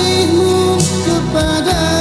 kasihmu kepada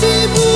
se